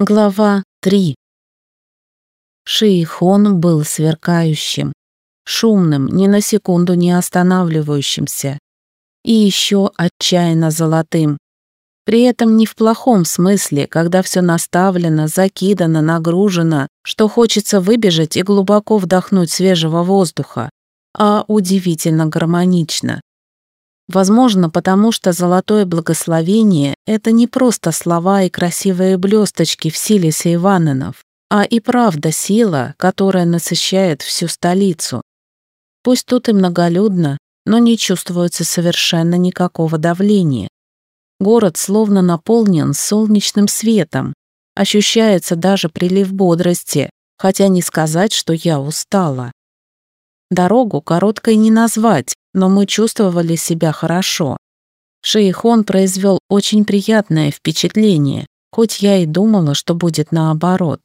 Глава 3 Шиихон был сверкающим, шумным, ни на секунду не останавливающимся, и еще отчаянно золотым. При этом не в плохом смысле, когда все наставлено, закидано, нагружено, что хочется выбежать и глубоко вдохнуть свежего воздуха, а удивительно гармонично. Возможно, потому что золотое благословение — это не просто слова и красивые блесточки в силе Сейваненов, а и правда сила, которая насыщает всю столицу. Пусть тут и многолюдно, но не чувствуется совершенно никакого давления. Город словно наполнен солнечным светом, ощущается даже прилив бодрости, хотя не сказать, что я устала. Дорогу короткой не назвать, но мы чувствовали себя хорошо. Шейхон произвел очень приятное впечатление, хоть я и думала, что будет наоборот.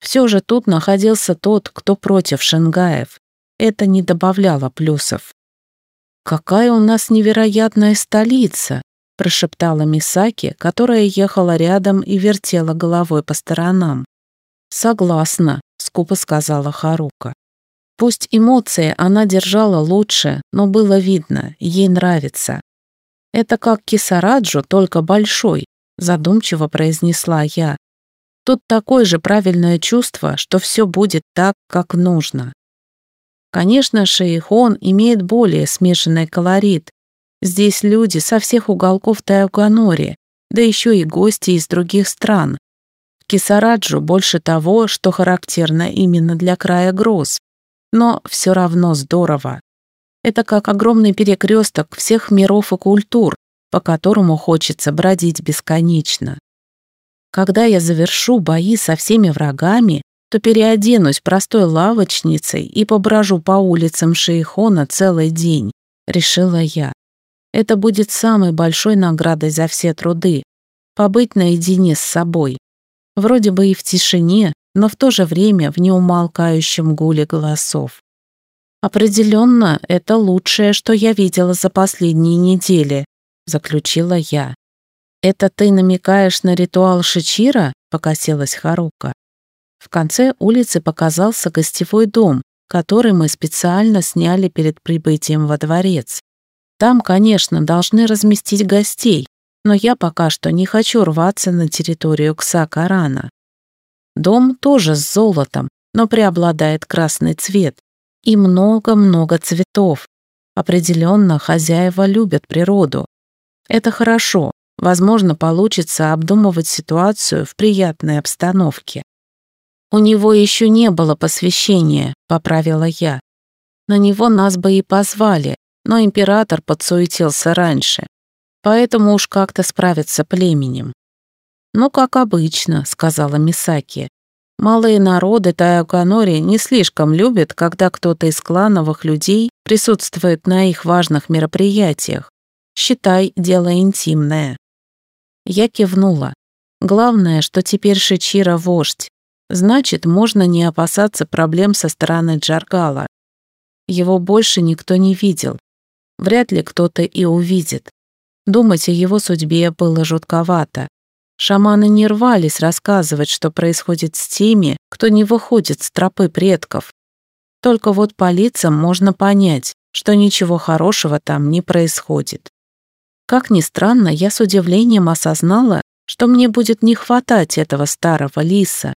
Все же тут находился тот, кто против Шенгаев. Это не добавляло плюсов. «Какая у нас невероятная столица!» прошептала Мисаки, которая ехала рядом и вертела головой по сторонам. «Согласна», — скупо сказала Харука. Пусть эмоции она держала лучше, но было видно, ей нравится. «Это как кисараджу, только большой», — задумчиво произнесла я. «Тут такое же правильное чувство, что все будет так, как нужно». Конечно, Шейхон имеет более смешанный колорит. Здесь люди со всех уголков Тайоканори, да еще и гости из других стран. В Кисараджу больше того, что характерно именно для края гроз но все равно здорово. Это как огромный перекресток всех миров и культур, по которому хочется бродить бесконечно. Когда я завершу бои со всеми врагами, то переоденусь простой лавочницей и поброжу по улицам Шейхона целый день, решила я. Это будет самой большой наградой за все труды — побыть наедине с собой. Вроде бы и в тишине, но в то же время в неумолкающем гуле голосов. «Определенно, это лучшее, что я видела за последние недели», — заключила я. «Это ты намекаешь на ритуал Шичира?» — покосилась Харука. В конце улицы показался гостевой дом, который мы специально сняли перед прибытием во дворец. Там, конечно, должны разместить гостей, но я пока что не хочу рваться на территорию Ксакарана. Дом тоже с золотом, но преобладает красный цвет. И много-много цветов. Определенно, хозяева любят природу. Это хорошо. Возможно, получится обдумывать ситуацию в приятной обстановке. У него еще не было посвящения, поправила я. На него нас бы и позвали, но император подсуетился раньше. Поэтому уж как-то справиться племенем. «Ну, как обычно», — сказала Мисаки. «Малые народы Тайоканори не слишком любят, когда кто-то из клановых людей присутствует на их важных мероприятиях. Считай, дело интимное». Я кивнула. Главное, что теперь Шичира вождь. Значит, можно не опасаться проблем со стороны Джаргала. Его больше никто не видел. Вряд ли кто-то и увидит. Думать о его судьбе было жутковато. Шаманы не рвались рассказывать, что происходит с теми, кто не выходит с тропы предков. Только вот по лицам можно понять, что ничего хорошего там не происходит. Как ни странно, я с удивлением осознала, что мне будет не хватать этого старого лиса.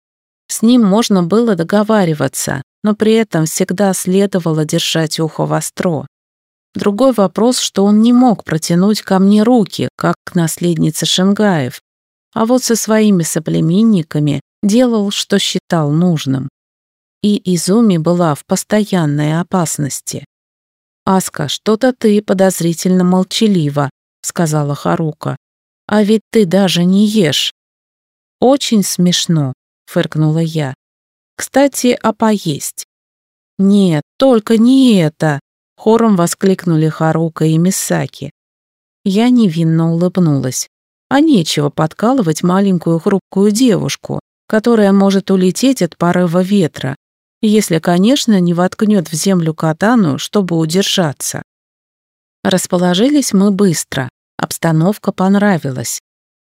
С ним можно было договариваться, но при этом всегда следовало держать ухо востро. Другой вопрос, что он не мог протянуть ко мне руки, как к наследнице Шенгаев, а вот со своими соплеменниками делал, что считал нужным. И Изуми была в постоянной опасности. «Аска, что-то ты подозрительно молчалива», — сказала Харука. «А ведь ты даже не ешь». «Очень смешно», — фыркнула я. «Кстати, а поесть?» «Нет, только не это!» — хором воскликнули Харука и Мисаки. Я невинно улыбнулась а нечего подкалывать маленькую хрупкую девушку, которая может улететь от порыва ветра, если, конечно, не воткнет в землю катану, чтобы удержаться. Расположились мы быстро, обстановка понравилась.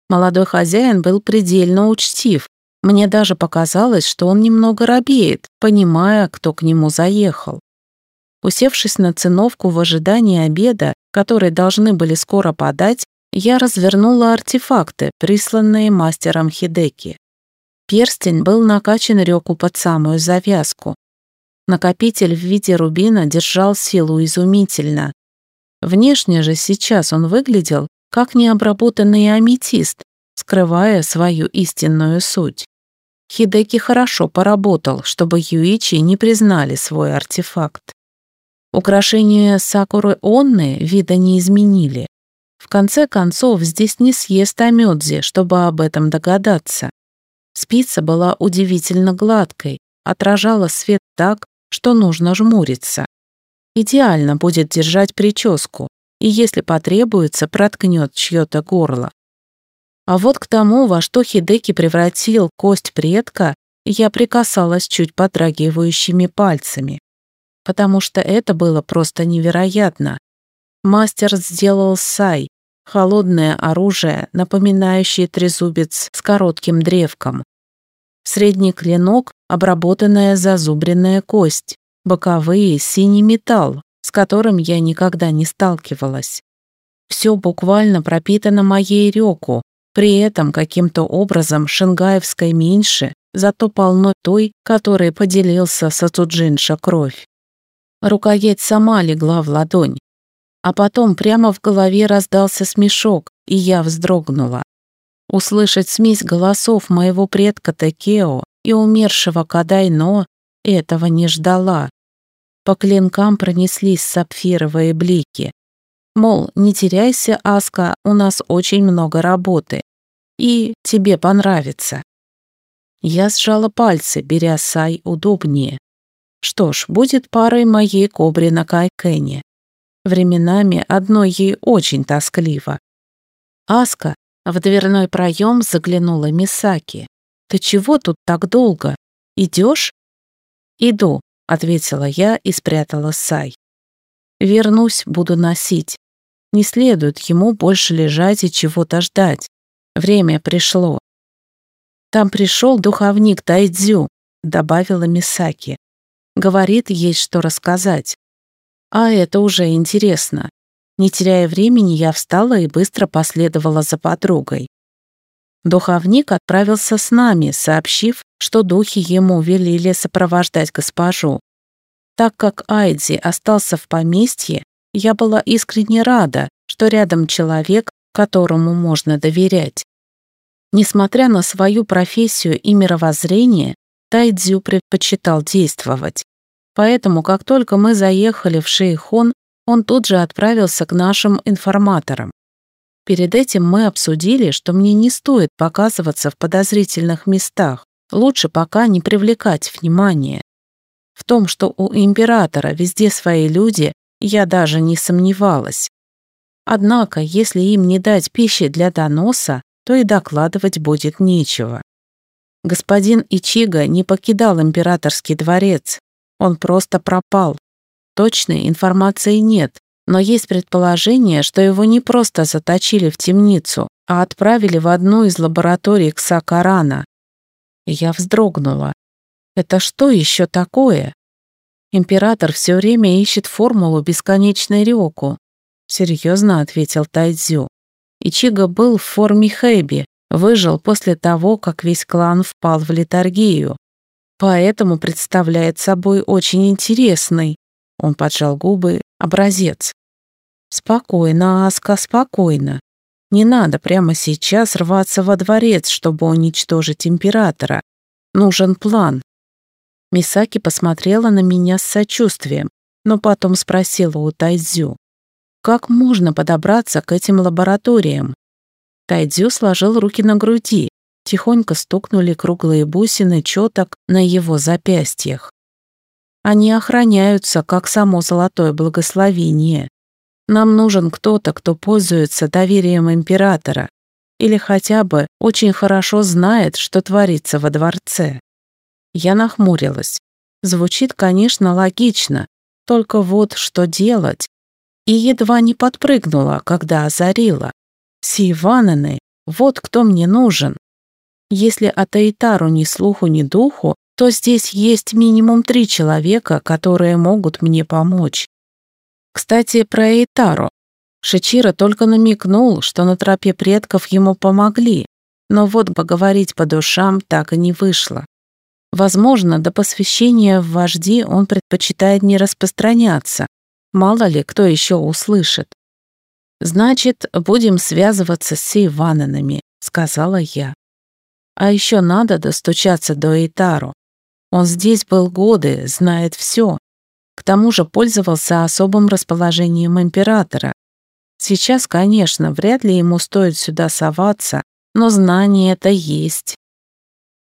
Молодой хозяин был предельно учтив, Мне даже показалось, что он немного робеет, понимая, кто к нему заехал. Усевшись на циновку в ожидании обеда, который должны были скоро подать, я развернула артефакты, присланные мастером Хидеки. Перстень был накачан реку под самую завязку. Накопитель в виде рубина держал силу изумительно. Внешне же сейчас он выглядел как необработанный аметист, скрывая свою истинную суть. Хидеки хорошо поработал, чтобы Юичи не признали свой артефакт. Украшения Сакуры Онны вида не изменили. В конце концов, здесь не съест Амёдзи, чтобы об этом догадаться. Спица была удивительно гладкой, отражала свет так, что нужно жмуриться. Идеально будет держать прическу, и если потребуется, проткнет чье-то горло. А вот к тому, во что Хидеки превратил кость предка, я прикасалась чуть подрагивающими пальцами потому что это было просто невероятно. Мастер сделал сай, холодное оружие, напоминающее трезубец с коротким древком. Средний клинок — обработанная зазубренная кость, боковые — синий металл, с которым я никогда не сталкивалась. Все буквально пропитано моей реку, при этом каким-то образом шенгаевской меньше, зато полно той, которой поделился Сацуджинша кровь. Рукоять сама легла в ладонь. А потом прямо в голове раздался смешок, и я вздрогнула. Услышать смесь голосов моего предка Текео и умершего Кадайно этого не ждала. По клинкам пронеслись сапфировые блики. Мол, не теряйся, Аска, у нас очень много работы. И тебе понравится. Я сжала пальцы, беря Сай удобнее. Что ж, будет парой моей кобре на Кайкене. Временами одной ей очень тоскливо. Аска в дверной проем заглянула Мисаки. «Ты чего тут так долго? Идешь?» «Иду», — ответила я и спрятала Сай. «Вернусь, буду носить. Не следует ему больше лежать и чего-то ждать. Время пришло». «Там пришел духовник Тайдзю», — добавила Мисаки. Говорит, есть что рассказать. А это уже интересно. Не теряя времени, я встала и быстро последовала за подругой. Духовник отправился с нами, сообщив, что духи ему велели сопровождать госпожу. Так как Айдзи остался в поместье, я была искренне рада, что рядом человек, которому можно доверять. Несмотря на свою профессию и мировоззрение, Тайдзю предпочитал действовать. Поэтому, как только мы заехали в Шейхон, он тут же отправился к нашим информаторам. Перед этим мы обсудили, что мне не стоит показываться в подозрительных местах, лучше пока не привлекать внимания. В том, что у императора везде свои люди, я даже не сомневалась. Однако, если им не дать пищи для доноса, то и докладывать будет нечего. Господин Ичига не покидал императорский дворец, он просто пропал. Точной информации нет, но есть предположение, что его не просто заточили в темницу, а отправили в одну из лабораторий Ксакарана. Я вздрогнула. Это что еще такое? Император все время ищет формулу бесконечной Рёку. Серьезно ответил Тайдзю. Ичига был в форме Хэби, выжил после того, как весь клан впал в литургию. Поэтому представляет собой очень интересный, он поджал губы, образец. Спокойно, Аска, спокойно. Не надо прямо сейчас рваться во дворец, чтобы уничтожить императора. Нужен план. Мисаки посмотрела на меня с сочувствием, но потом спросила у Тайдзю, как можно подобраться к этим лабораториям? Тайдзю сложил руки на груди, тихонько стукнули круглые бусины четок на его запястьях. Они охраняются, как само золотое благословение. Нам нужен кто-то, кто пользуется доверием императора или хотя бы очень хорошо знает, что творится во дворце. Я нахмурилась. Звучит, конечно, логично, только вот что делать. И едва не подпрыгнула, когда озарила. Сивананы, вот кто мне нужен. Если от Эйтару ни слуху, ни духу, то здесь есть минимум три человека, которые могут мне помочь. Кстати, про Эйтару. Шичира только намекнул, что на тропе предков ему помогли, но вот поговорить по душам так и не вышло. Возможно, до посвящения в вожди он предпочитает не распространяться. Мало ли, кто еще услышит. «Значит, будем связываться с Сейвананами», — сказала я. «А еще надо достучаться до Итару. Он здесь был годы, знает все. К тому же пользовался особым расположением императора. Сейчас, конечно, вряд ли ему стоит сюда соваться, но знание это есть.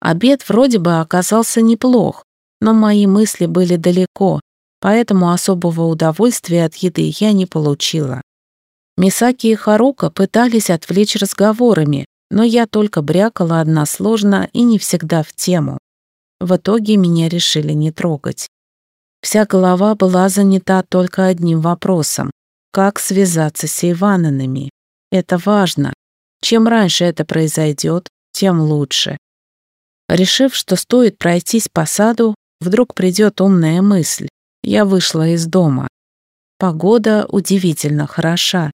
Обед вроде бы оказался неплох, но мои мысли были далеко, поэтому особого удовольствия от еды я не получила. Мисаки и Харука пытались отвлечь разговорами, но я только брякала односложно и не всегда в тему. В итоге меня решили не трогать. Вся голова была занята только одним вопросом — как связаться с Ивананами. Это важно. Чем раньше это произойдет, тем лучше. Решив, что стоит пройтись по саду, вдруг придет умная мысль. Я вышла из дома. Погода удивительно хороша.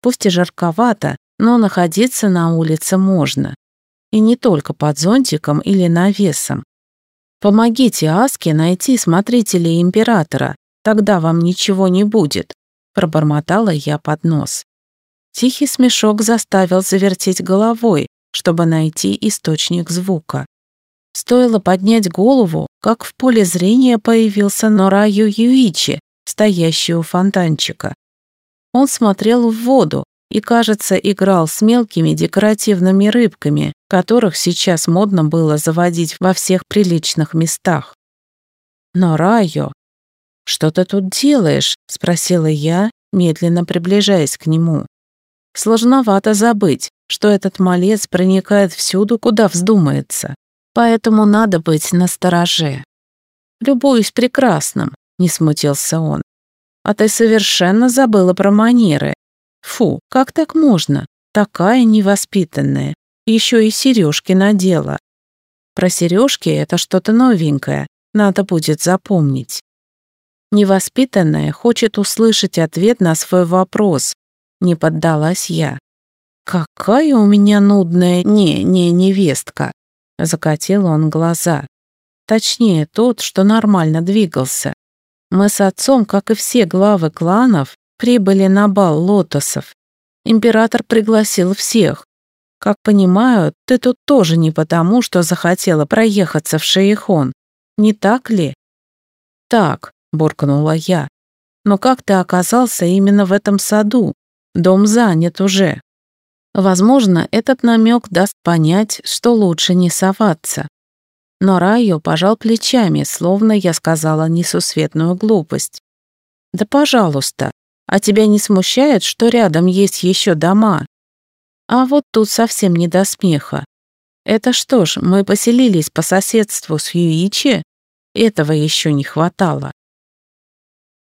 Пусть и жарковато, но находиться на улице можно. И не только под зонтиком или навесом. Помогите Аске найти смотрителей императора, тогда вам ничего не будет, пробормотала я под нос. Тихий смешок заставил завертеть головой, чтобы найти источник звука. Стоило поднять голову, как в поле зрения появился Нораю Юичи, стоящий у фонтанчика. Он смотрел в воду и, кажется, играл с мелкими декоративными рыбками, которых сейчас модно было заводить во всех приличных местах. Но Райо, что ты тут делаешь?» — спросила я, медленно приближаясь к нему. Сложновато забыть, что этот малец проникает всюду, куда вздумается, поэтому надо быть настороже. «Любуюсь прекрасным», — не смутился он. А ты совершенно забыла про манеры. Фу, как так можно? Такая невоспитанная. Еще и сережки надела. Про сережки это что-то новенькое. Надо будет запомнить. Невоспитанная хочет услышать ответ на свой вопрос. Не поддалась я. «Какая у меня нудная не-не-невестка!» Закатил он глаза. Точнее, тот, что нормально двигался. Мы с отцом, как и все главы кланов, прибыли на бал лотосов. Император пригласил всех. Как понимаю, ты тут тоже не потому, что захотела проехаться в Шейхон. Не так ли? Так, буркнула я. Но как ты оказался именно в этом саду? Дом занят уже. Возможно, этот намек даст понять, что лучше не соваться. Но Райо пожал плечами, словно я сказала несусветную глупость. «Да пожалуйста, а тебя не смущает, что рядом есть еще дома?» А вот тут совсем не до смеха. Это что ж, мы поселились по соседству с Юичи? Этого еще не хватало.